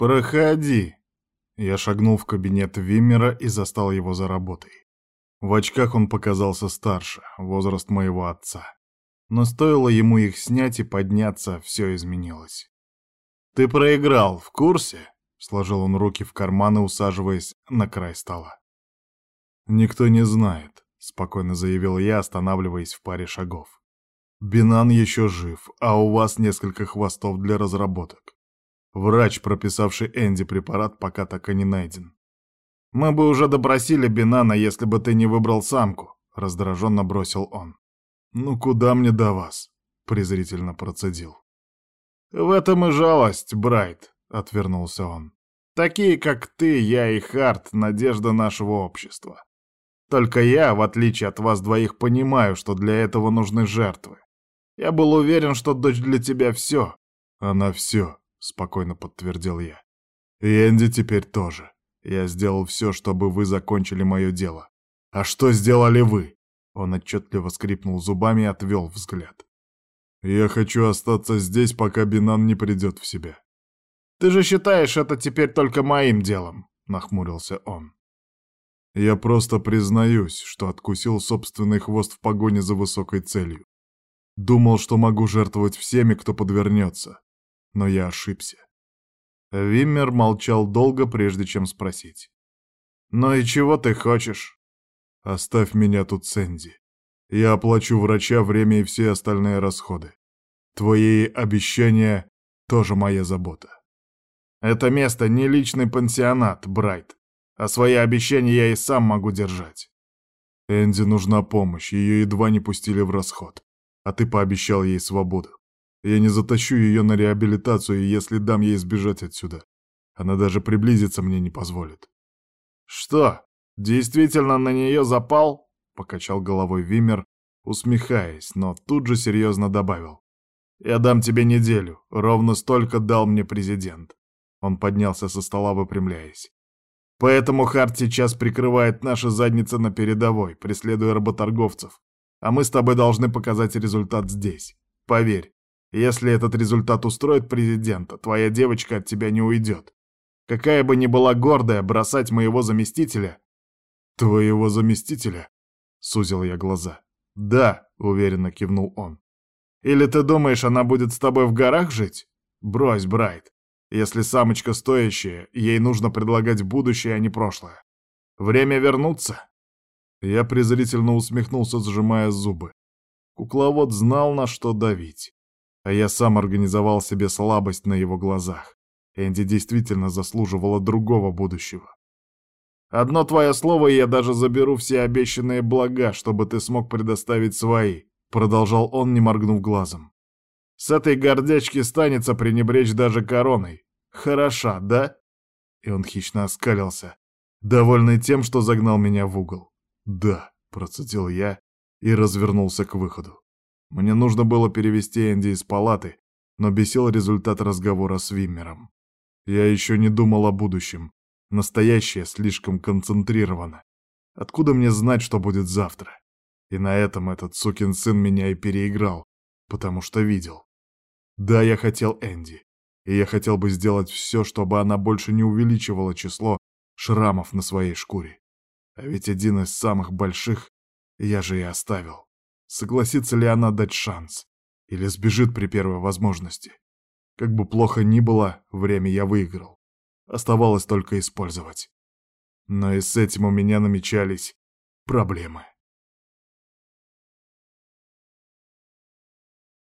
«Проходи!» Я шагнул в кабинет Виммера и застал его за работой. В очках он показался старше, возраст моего отца. Но стоило ему их снять и подняться, все изменилось. «Ты проиграл, в курсе?» — сложил он руки в карманы, усаживаясь на край стола. «Никто не знает», — спокойно заявил я, останавливаясь в паре шагов. «Бинан еще жив, а у вас несколько хвостов для разработок. Врач, прописавший Энди препарат, пока так и не найден. «Мы бы уже допросили Бинана, если бы ты не выбрал самку», — раздраженно бросил он. «Ну куда мне до вас?» — презрительно процедил. «В этом и жалость, Брайт», — отвернулся он. «Такие, как ты, я и Харт, надежда нашего общества. Только я, в отличие от вас двоих, понимаю, что для этого нужны жертвы. Я был уверен, что дочь для тебя все. Она все, — спокойно подтвердил я. «И Энди теперь тоже. Я сделал все, чтобы вы закончили мое дело. А что сделали вы?» Он отчетливо скрипнул зубами и отвел взгляд. «Я хочу остаться здесь, пока Бинан не придет в себя». «Ты же считаешь это теперь только моим делом?» — нахмурился он. «Я просто признаюсь, что откусил собственный хвост в погоне за высокой целью. Думал, что могу жертвовать всеми, кто подвернется но я ошибся. Виммер молчал долго, прежде чем спросить. «Ну и чего ты хочешь?» «Оставь меня тут, Сэнди. Я оплачу врача, время и все остальные расходы. Твои обещания — тоже моя забота». «Это место не личный пансионат, Брайт, а свои обещания я и сам могу держать». Энди нужна помощь, ее едва не пустили в расход, а ты пообещал ей свободу. Я не затащу ее на реабилитацию, если дам ей сбежать отсюда. Она даже приблизиться мне не позволит. «Что, действительно на нее запал?» — покачал головой Вимер, усмехаясь, но тут же серьезно добавил. «Я дам тебе неделю, ровно столько дал мне президент». Он поднялся со стола, выпрямляясь. «Поэтому Харт сейчас прикрывает наши задницы на передовой, преследуя работорговцев. А мы с тобой должны показать результат здесь. Поверь, если этот результат устроит президента, твоя девочка от тебя не уйдет. Какая бы ни была гордая, бросать моего заместителя... Твоего заместителя? Сузил я глаза. Да, уверенно кивнул он. Или ты думаешь, она будет с тобой в горах жить? Брось, Брайт. Если самочка стоящая, ей нужно предлагать будущее, а не прошлое. Время вернуться? Я презрительно усмехнулся, сжимая зубы. Кукловод знал, на что давить. А я сам организовал себе слабость на его глазах. Энди действительно заслуживала другого будущего. «Одно твое слово, и я даже заберу все обещанные блага, чтобы ты смог предоставить свои», — продолжал он, не моргнув глазом. «С этой гордячки станется пренебречь даже короной. Хороша, да?» И он хищно оскалился, довольный тем, что загнал меня в угол. «Да», — процедил я и развернулся к выходу. Мне нужно было перевести Энди из палаты, но бесил результат разговора с Виммером. Я еще не думал о будущем. Настоящее слишком концентрировано. Откуда мне знать, что будет завтра? И на этом этот сукин сын меня и переиграл, потому что видел. Да, я хотел Энди, и я хотел бы сделать все, чтобы она больше не увеличивала число шрамов на своей шкуре. А ведь один из самых больших я же и оставил. Согласится ли она дать шанс? Или сбежит при первой возможности? Как бы плохо ни было, время я выиграл. Оставалось только использовать. Но и с этим у меня намечались проблемы.